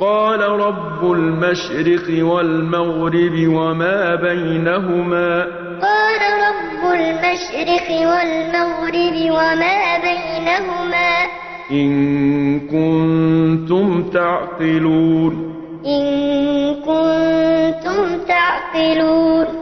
قال رب المشرق والمغرب وما بينهما. قال رب المشرق والمغرب وما بينهما. إن كنتم تعقلون. إن كنتم تعقلون.